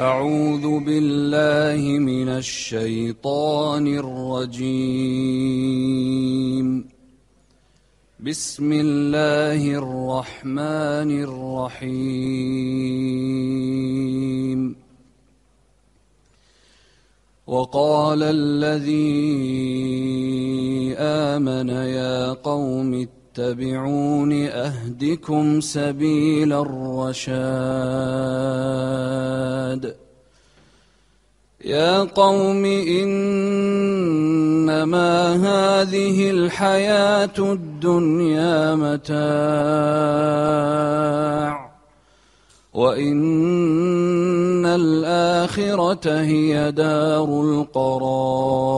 أعوذ بالله من الشيطان الرجيم. بسم الله الرحمن الرحيم. وقال الذي آمن يا قوم اتبعون أهدكم سبيل الرشاد يا قوم إنما هذه الحياة الدنيا متاع وإن الآخرة هي دار القرار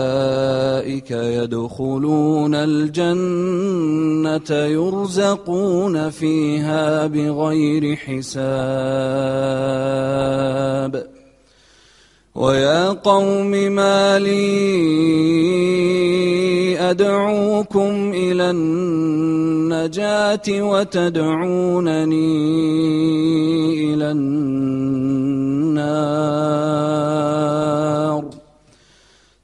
يدخلون الجنة يرزقون فيها بغير حساب. ويا قوم ما لي أدعوكم إلى النجاة وتدعونني إلى النار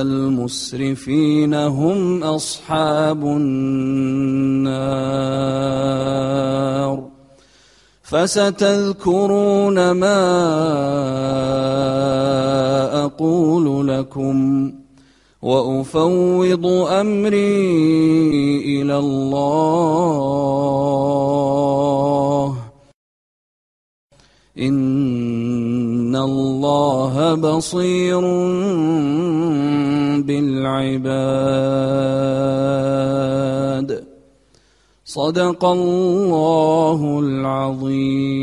المسرفين هم أصحاب النار فستذكرون ما أقول لكم وأفوض أمري إلى الله إن الله بصير العباد صدق الله العظيم.